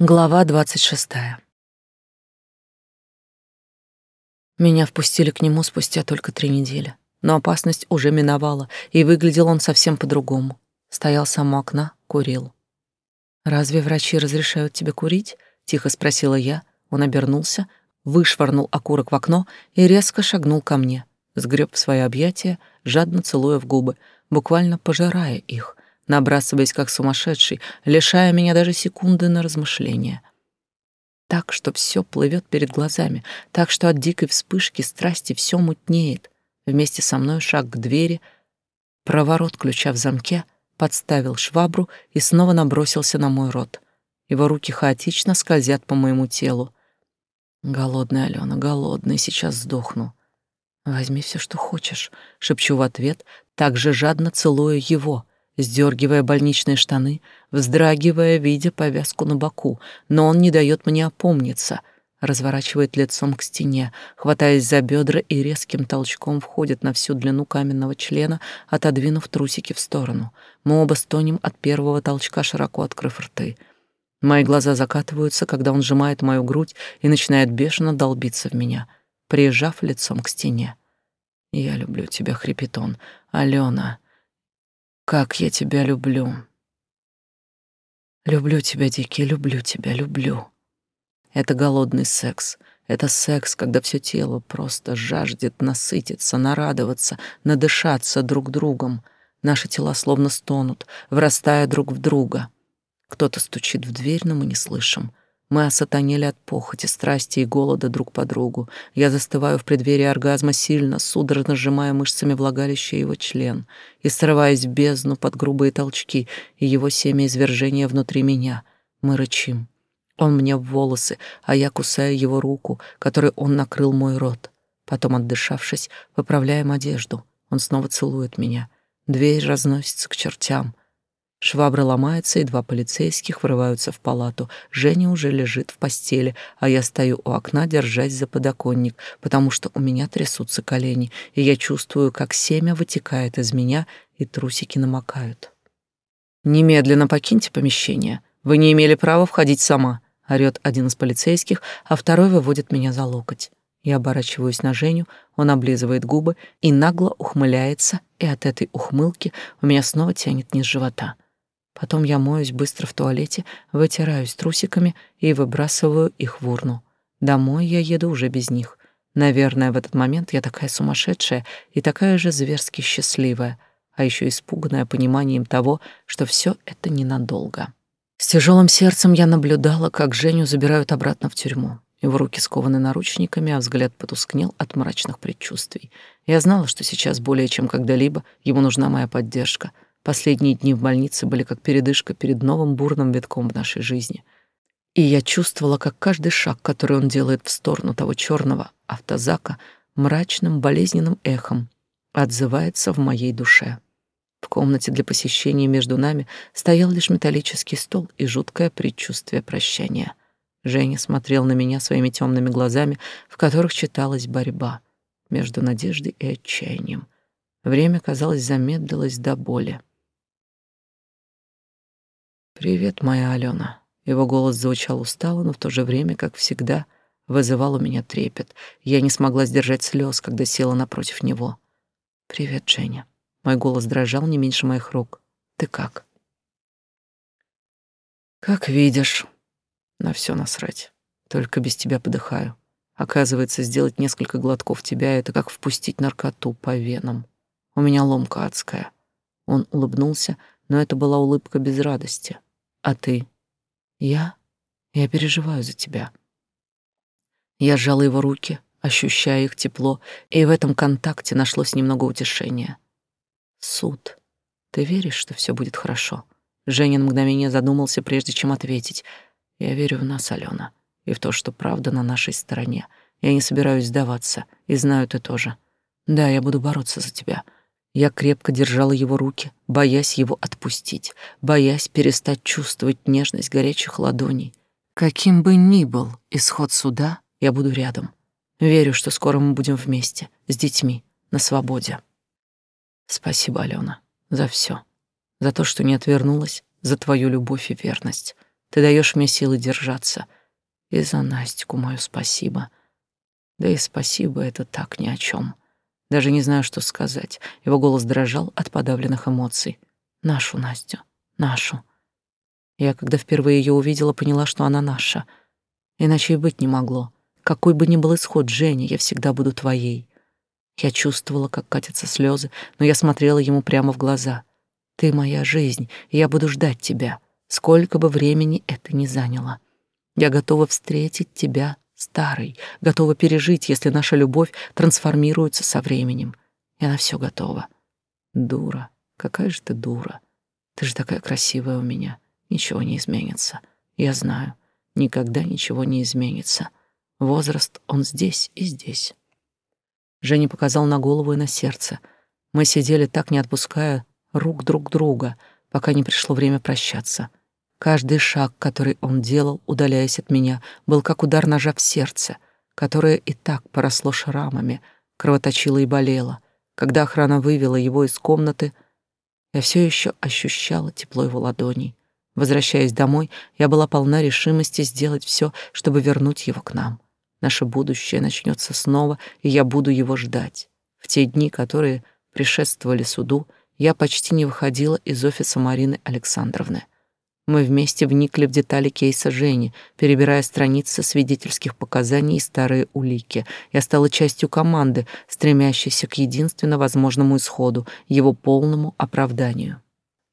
Глава двадцать шестая. Меня впустили к нему спустя только три недели, но опасность уже миновала, и выглядел он совсем по-другому. Стоял сам у окна, курил. «Разве врачи разрешают тебе курить?» — тихо спросила я. Он обернулся, вышвырнул окурок в окно и резко шагнул ко мне, сгреб в свои объятия, жадно целуя в губы, буквально пожирая их — набрасываясь как сумасшедший, лишая меня даже секунды на размышление. Так, что все плывет перед глазами, так, что от дикой вспышки страсти все мутнеет. Вместе со мной шаг к двери, проворот ключа в замке, подставил швабру и снова набросился на мой рот. Его руки хаотично скользят по моему телу. Голодная, Алена, голодная, сейчас сдохну. Возьми все, что хочешь, шепчу в ответ, так же жадно целуя его — сдергивая больничные штаны, вздрагивая, видя повязку на боку, но он не дает мне опомниться, разворачивает лицом к стене, хватаясь за бедра и резким толчком входит на всю длину каменного члена, отодвинув трусики в сторону. Мы оба стонем от первого толчка, широко открыв рты. Мои глаза закатываются, когда он сжимает мою грудь и начинает бешено долбиться в меня, прижав лицом к стене. «Я люблю тебя», — хрипит он. «Алена». Как я тебя люблю. Люблю тебя, Дикий, люблю тебя, люблю. Это голодный секс. Это секс, когда все тело просто жаждет насытиться, нарадоваться, надышаться друг другом. Наши тела словно стонут, врастая друг в друга. Кто-то стучит в дверь, но мы не слышим. Мы осатанели от похоти, страсти и голода друг по другу. Я застываю в преддверии оргазма сильно, судорожно сжимая мышцами влагалище его член и срываясь в бездну под грубые толчки и его семя извержения внутри меня. Мы рычим. Он мне в волосы, а я кусаю его руку, которой он накрыл мой рот. Потом, отдышавшись, поправляем одежду. Он снова целует меня. Дверь разносится к чертям. Швабра ломается, и два полицейских врываются в палату. Женя уже лежит в постели, а я стою у окна, держась за подоконник, потому что у меня трясутся колени, и я чувствую, как семя вытекает из меня, и трусики намокают. «Немедленно покиньте помещение. Вы не имели права входить сама», — орёт один из полицейских, а второй выводит меня за локоть. Я оборачиваюсь на Женю, он облизывает губы и нагло ухмыляется, и от этой ухмылки у меня снова тянет низ живота. Потом я моюсь быстро в туалете, вытираюсь трусиками и выбрасываю их в урну. Домой я еду уже без них. Наверное, в этот момент я такая сумасшедшая и такая же зверски счастливая, а еще испуганная пониманием того, что все это ненадолго. С тяжелым сердцем я наблюдала, как Женю забирают обратно в тюрьму. Его руки скованы наручниками, а взгляд потускнел от мрачных предчувствий. Я знала, что сейчас более чем когда-либо ему нужна моя поддержка — Последние дни в больнице были как передышка перед новым бурным витком в нашей жизни. И я чувствовала, как каждый шаг, который он делает в сторону того черного автозака, мрачным, болезненным эхом отзывается в моей душе. В комнате для посещения между нами стоял лишь металлический стол и жуткое предчувствие прощания. Женя смотрел на меня своими темными глазами, в которых читалась борьба между надеждой и отчаянием. Время, казалось, замедлилось до боли. «Привет, моя Алена». Его голос звучал устало, но в то же время, как всегда, вызывал у меня трепет. Я не смогла сдержать слез, когда села напротив него. «Привет, Женя». Мой голос дрожал не меньше моих рук. «Ты как?» «Как видишь. На все насрать. Только без тебя подыхаю. Оказывается, сделать несколько глотков тебя — это как впустить наркоту по венам. У меня ломка адская». Он улыбнулся, но это была улыбка без радости. А ты? Я? Я переживаю за тебя. Я сжала его руки, ощущая их тепло, и в этом контакте нашлось немного утешения. Суд. Ты веришь, что все будет хорошо? Женин мгновение задумался, прежде чем ответить. Я верю в нас, Алена, и в то, что правда на нашей стороне. Я не собираюсь сдаваться, и знаю ты тоже. Да, я буду бороться за тебя. Я крепко держала его руки, боясь его отпустить, боясь перестать чувствовать нежность горячих ладоней. Каким бы ни был исход суда, я буду рядом. Верю, что скоро мы будем вместе, с детьми, на свободе. Спасибо, Алена, за все, За то, что не отвернулась, за твою любовь и верность. Ты даешь мне силы держаться. И за Настю мою спасибо. Да и спасибо это так ни о чем. Даже не знаю, что сказать. Его голос дрожал от подавленных эмоций. Нашу Настю, нашу. Я, когда впервые ее увидела, поняла, что она наша. Иначе и быть не могло. Какой бы ни был исход, Женя, я всегда буду твоей. Я чувствовала, как катятся слезы, но я смотрела ему прямо в глаза. Ты моя жизнь, и я буду ждать тебя, сколько бы времени это ни заняло. Я готова встретить тебя старой, готова пережить, если наша любовь трансформируется со временем. Я на все готова. Дура, какая же ты дура. Ты же такая красивая у меня. Ничего не изменится. Я знаю, никогда ничего не изменится. Возраст, он здесь и здесь. Женя показал на голову и на сердце. Мы сидели так, не отпуская рук друг друга, пока не пришло время прощаться. Каждый шаг, который он делал, удаляясь от меня, был как удар ножа в сердце, которое и так поросло шрамами, кровоточило и болело. Когда охрана вывела его из комнаты, я все еще ощущала тепло его ладоней. Возвращаясь домой, я была полна решимости сделать все, чтобы вернуть его к нам. Наше будущее начнется снова, и я буду его ждать. В те дни, которые предшествовали суду, я почти не выходила из офиса Марины Александровны. Мы вместе вникли в детали кейса Жени, перебирая страницы свидетельских показаний и старые улики. Я стала частью команды, стремящейся к единственно возможному исходу, его полному оправданию.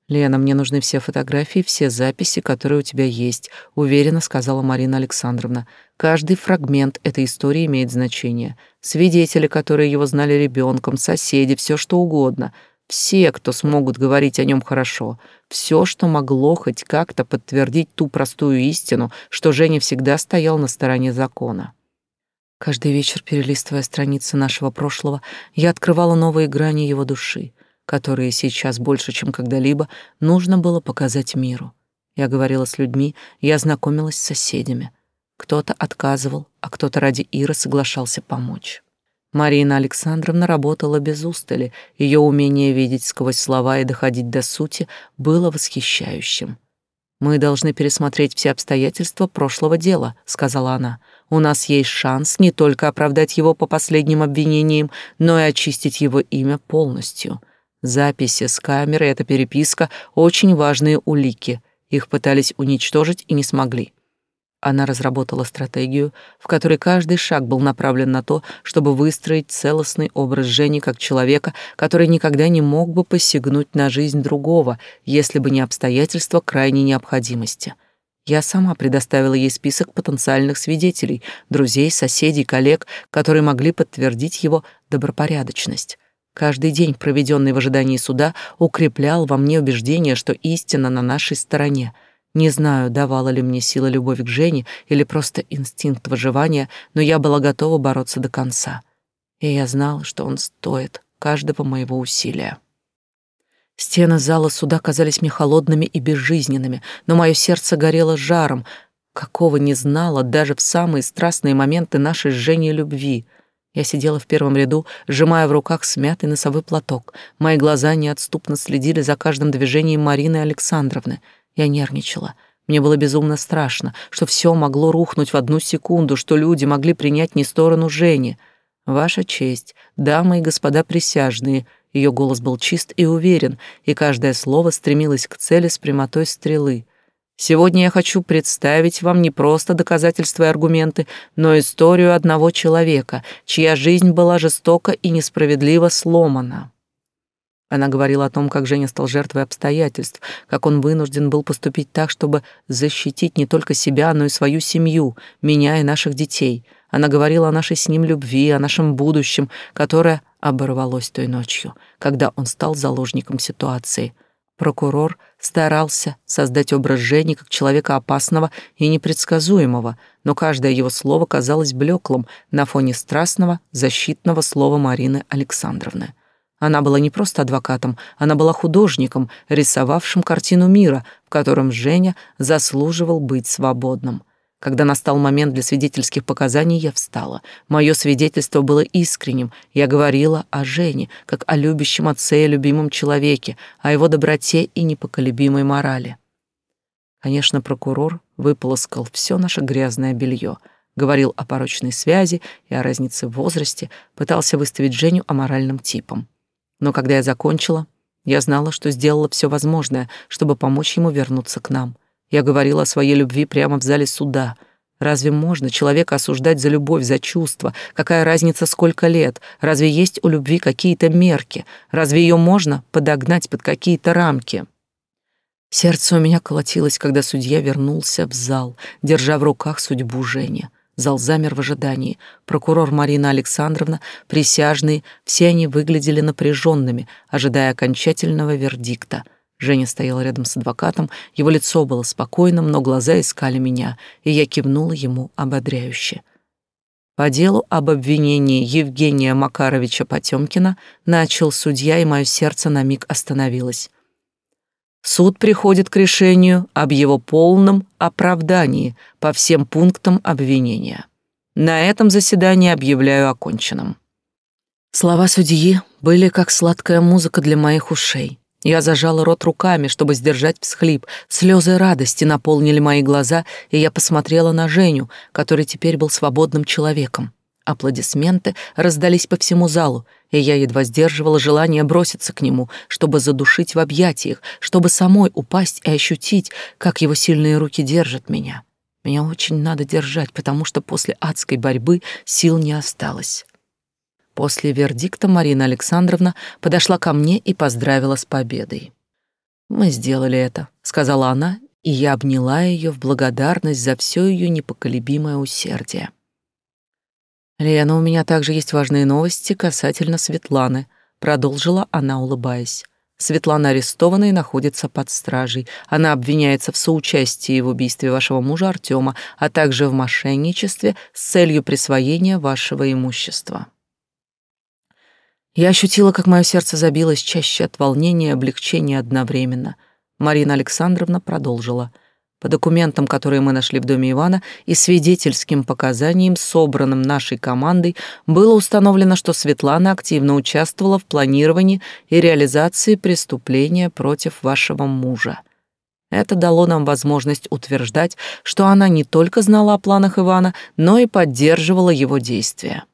«Лена, мне нужны все фотографии, все записи, которые у тебя есть», — уверенно сказала Марина Александровна. «Каждый фрагмент этой истории имеет значение. Свидетели, которые его знали ребенком, соседи, все что угодно. Все, кто смогут говорить о нем хорошо. Все, что могло хоть как-то подтвердить ту простую истину, что Женя всегда стоял на стороне закона». Каждый вечер, перелистывая страницы нашего прошлого, я открывала новые грани его души — которые сейчас больше, чем когда-либо, нужно было показать миру. Я говорила с людьми, я знакомилась с соседями. Кто-то отказывал, а кто-то ради Иры соглашался помочь. Марина Александровна работала без устали, ее умение видеть сквозь слова и доходить до сути было восхищающим. «Мы должны пересмотреть все обстоятельства прошлого дела», — сказала она. «У нас есть шанс не только оправдать его по последним обвинениям, но и очистить его имя полностью. Записи с камеры, эта переписка — очень важные улики. Их пытались уничтожить и не смогли. Она разработала стратегию, в которой каждый шаг был направлен на то, чтобы выстроить целостный образ Жени как человека, который никогда не мог бы посягнуть на жизнь другого, если бы не обстоятельства крайней необходимости. Я сама предоставила ей список потенциальных свидетелей, друзей, соседей, коллег, которые могли подтвердить его добропорядочность. Каждый день, проведенный в ожидании суда, укреплял во мне убеждение, что истина на нашей стороне. Не знаю, давала ли мне сила любовь к Жене или просто инстинкт выживания, но я была готова бороться до конца. И я знала, что он стоит каждого моего усилия. Стены зала суда казались мне холодными и безжизненными, но мое сердце горело жаром, какого не знала даже в самые страстные моменты нашей с Женей любви — я сидела в первом ряду, сжимая в руках смятый носовой платок. Мои глаза неотступно следили за каждым движением Марины Александровны. Я нервничала. Мне было безумно страшно, что все могло рухнуть в одну секунду, что люди могли принять не сторону Жени. «Ваша честь, дамы и господа присяжные», ее голос был чист и уверен, и каждое слово стремилось к цели с прямотой стрелы. Сегодня я хочу представить вам не просто доказательства и аргументы, но историю одного человека, чья жизнь была жестоко и несправедливо сломана. Она говорила о том, как Женя стал жертвой обстоятельств, как он вынужден был поступить так, чтобы защитить не только себя, но и свою семью, меня и наших детей. Она говорила о нашей с ним любви, о нашем будущем, которое оборвалось той ночью, когда он стал заложником ситуации — Прокурор старался создать образ Жени как человека опасного и непредсказуемого, но каждое его слово казалось блеклым на фоне страстного, защитного слова Марины Александровны. Она была не просто адвокатом, она была художником, рисовавшим картину мира, в котором Женя заслуживал быть свободным. Когда настал момент для свидетельских показаний, я встала. Мое свидетельство было искренним. Я говорила о Жене, как о любящем отце и любимом человеке, о его доброте и непоколебимой морали. Конечно, прокурор выполоскал все наше грязное белье, говорил о порочной связи и о разнице в возрасте, пытался выставить Женю аморальным типом. Но когда я закончила, я знала, что сделала все возможное, чтобы помочь ему вернуться к нам. Я говорила о своей любви прямо в зале суда. Разве можно человека осуждать за любовь, за чувства? Какая разница, сколько лет? Разве есть у любви какие-то мерки? Разве ее можно подогнать под какие-то рамки? Сердце у меня колотилось, когда судья вернулся в зал, держа в руках судьбу Жени. Зал замер в ожидании. Прокурор Марина Александровна, присяжные, все они выглядели напряженными, ожидая окончательного вердикта. Женя стоял рядом с адвокатом, его лицо было спокойным, но глаза искали меня, и я кивнула ему ободряюще. По делу об обвинении Евгения Макаровича Потемкина начал судья, и мое сердце на миг остановилось. Суд приходит к решению об его полном оправдании по всем пунктам обвинения. На этом заседание объявляю оконченным. Слова судьи были как сладкая музыка для моих ушей. Я зажала рот руками, чтобы сдержать всхлип. Слезы радости наполнили мои глаза, и я посмотрела на Женю, который теперь был свободным человеком. Аплодисменты раздались по всему залу, и я едва сдерживала желание броситься к нему, чтобы задушить в объятиях, чтобы самой упасть и ощутить, как его сильные руки держат меня. Меня очень надо держать, потому что после адской борьбы сил не осталось. После вердикта Марина Александровна подошла ко мне и поздравила с победой. «Мы сделали это», — сказала она, и я обняла ее в благодарность за все ее непоколебимое усердие. «Лена, у меня также есть важные новости касательно Светланы», — продолжила она, улыбаясь. Светлана арестована и находится под стражей. Она обвиняется в соучастии в убийстве вашего мужа Артема, а также в мошенничестве с целью присвоения вашего имущества. Я ощутила, как мое сердце забилось чаще от волнения и облегчения одновременно. Марина Александровна продолжила. По документам, которые мы нашли в доме Ивана, и свидетельским показаниям, собранным нашей командой, было установлено, что Светлана активно участвовала в планировании и реализации преступления против вашего мужа. Это дало нам возможность утверждать, что она не только знала о планах Ивана, но и поддерживала его действия.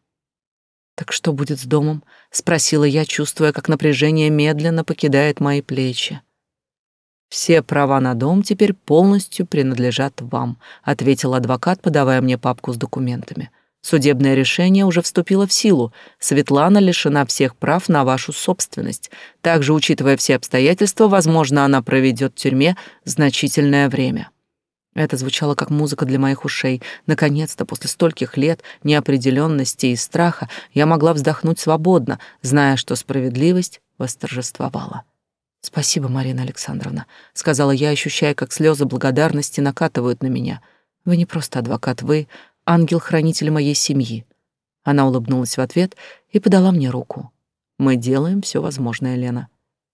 «Так что будет с домом?» — спросила я, чувствуя, как напряжение медленно покидает мои плечи. «Все права на дом теперь полностью принадлежат вам», ответил адвокат, подавая мне папку с документами. «Судебное решение уже вступило в силу. Светлана лишена всех прав на вашу собственность. Также, учитывая все обстоятельства, возможно, она проведет в тюрьме значительное время». Это звучало как музыка для моих ушей. Наконец-то, после стольких лет неопределенности и страха, я могла вздохнуть свободно, зная, что справедливость восторжествовала. «Спасибо, Марина Александровна», — сказала я, ощущая, как слезы благодарности накатывают на меня. «Вы не просто адвокат, вы ангел-хранитель моей семьи». Она улыбнулась в ответ и подала мне руку. «Мы делаем все возможное, Лена.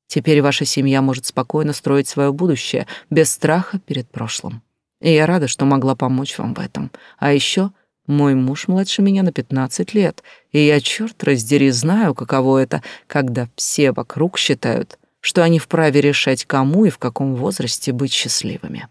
Теперь ваша семья может спокойно строить свое будущее, без страха перед прошлым. И я рада, что могла помочь вам в этом. А еще мой муж младше меня на 15 лет, и я, черт раздери, знаю, каково это, когда все вокруг считают, что они вправе решать, кому и в каком возрасте быть счастливыми.